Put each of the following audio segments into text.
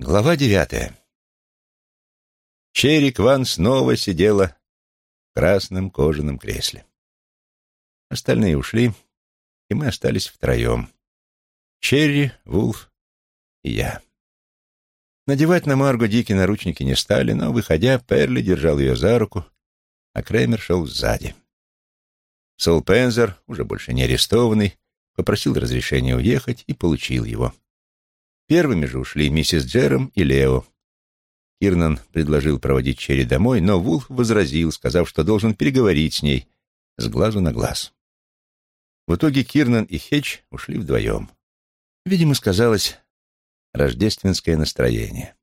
Глава девятая. Черри Кван снова сидела в красном кожаном кресле. Остальные ушли, и мы остались втроем. Черри, Вулф и я. Надевать на Марго Дики наручники не стали, но, выходя, Перли держал ее за руку, а Кремер шел сзади. Сол Пензер, уже больше не арестованный, попросил разрешения уехать и получил его. Первыми же ушли миссис Джером и Лео. Кирнан предложил проводить Черри домой, но Вулф возразил, сказав, что должен переговорить с ней с глазу на глаз. В итоге Кирнан и Хедж ушли вдвоем. Видимо, сказалось рождественское настроение.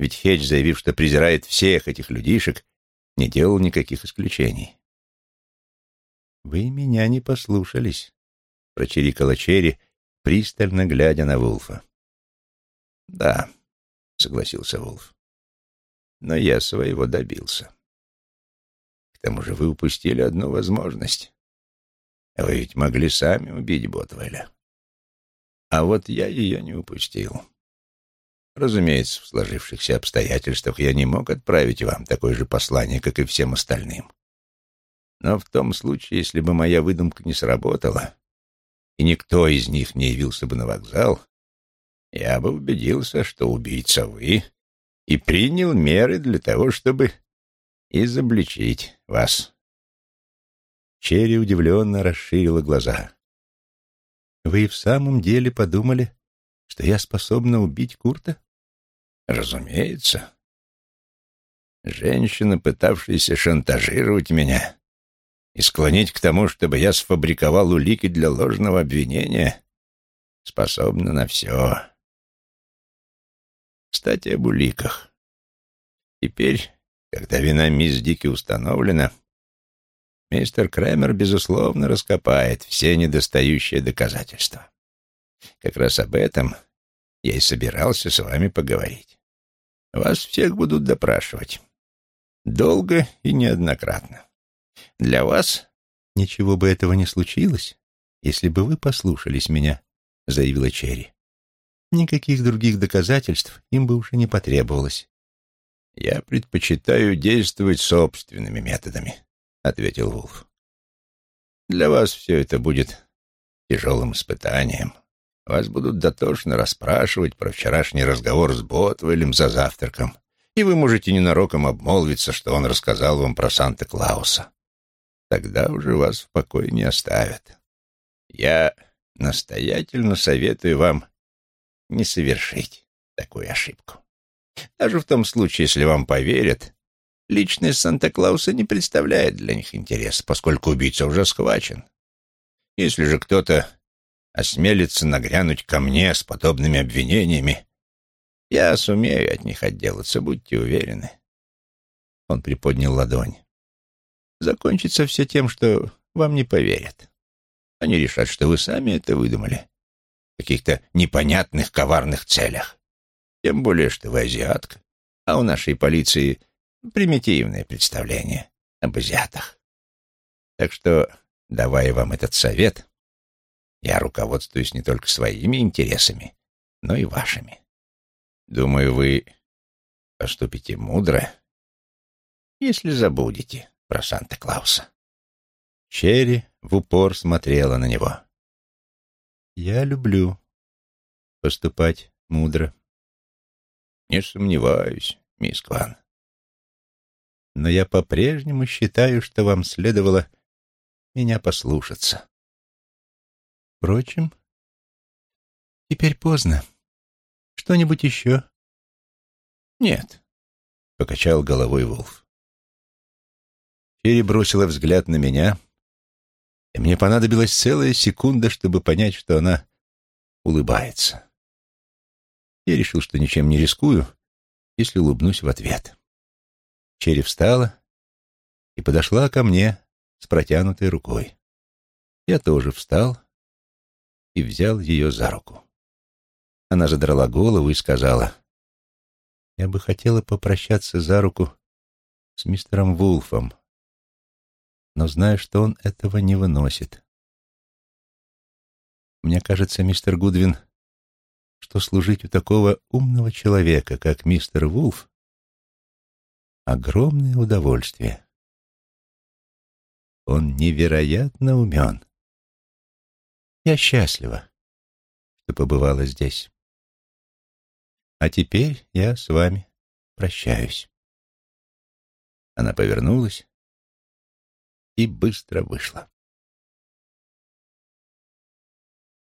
Ведь Хедж, заявив, что презирает всех этих людишек, не делал никаких исключений. «Вы меня не послушались», — прочирикала Черри, пристально глядя на Вулфа. «Да», — согласился Вулф. «Но я своего добился. К тому же вы упустили одну возможность. Вы ведь могли сами убить Ботвеля. А вот я ее не упустил. Разумеется, в сложившихся обстоятельствах я не мог отправить вам такое же послание, как и всем остальным. Но в том случае, если бы моя выдумка не сработала, и никто из них не явился бы на вокзал, я бы убедился, что убийца вы, и принял меры для того, чтобы изобличить вас. Черри удивленно расширила глаза. «Вы в самом деле подумали, что я способна убить Курта?» «Разумеется. Женщина, пытавшаяся шантажировать меня и склонить к тому, чтобы я сфабриковал улики для ложного обвинения, способна на все. Кстати, об уликах. Теперь, когда вина мисс Дики установлена, мистер Крэмер, безусловно, раскопает все недостающие доказательства. Как раз об этом я и собирался с вами поговорить. Вас всех будут допрашивать. Долго и неоднократно. Для вас... Ничего бы этого не случилось, если бы вы послушались меня, — заявила Черри. Никаких других доказательств им бы уже не потребовалось. «Я предпочитаю действовать собственными методами», — ответил Вулф. «Для вас все это будет тяжелым испытанием. Вас будут дотошно расспрашивать про вчерашний разговор с Ботвелем за завтраком, и вы можете ненароком обмолвиться, что он рассказал вам про Санта-Клауса. Тогда уже вас в покое не оставят. Я настоятельно советую вам не совершить такую ошибку. Даже в том случае, если вам поверят, личность Санта-Клауса не представляет для них интерес, поскольку убийца уже схвачен. Если же кто-то осмелится нагрянуть ко мне с подобными обвинениями, я сумею от них отделаться, будьте уверены. Он приподнял ладонь. Закончится все тем, что вам не поверят. Они решат, что вы сами это выдумали каких-то непонятных коварных целях. Тем более, что вы азиатка, а у нашей полиции примитивное представление об азиатах. Так что, давая вам этот совет, я руководствуюсь не только своими интересами, но и вашими. Думаю, вы поступите мудро, если забудете про Санта-Клауса. Черри в упор смотрела на него. Я люблю поступать мудро. Не сомневаюсь, мисс Кван. Но я по-прежнему считаю, что вам следовало меня послушаться. Впрочем, теперь поздно. Что-нибудь еще? Нет, — покачал головой Вулф. Черри бросила взгляд на меня, мне понадобилась целая секунда, чтобы понять, что она улыбается. Я решил, что ничем не рискую, если улыбнусь в ответ. Черри встала и подошла ко мне с протянутой рукой. Я тоже встал и взял ее за руку. Она задрала голову и сказала, «Я бы хотела попрощаться за руку с мистером Вулфом, но знаю, что он этого не выносит. Мне кажется, мистер Гудвин, что служить у такого умного человека, как мистер Вулф, огромное удовольствие. Он невероятно умен. Я счастлива, что побывала здесь. А теперь я с вами прощаюсь. Она повернулась и быстро вышла.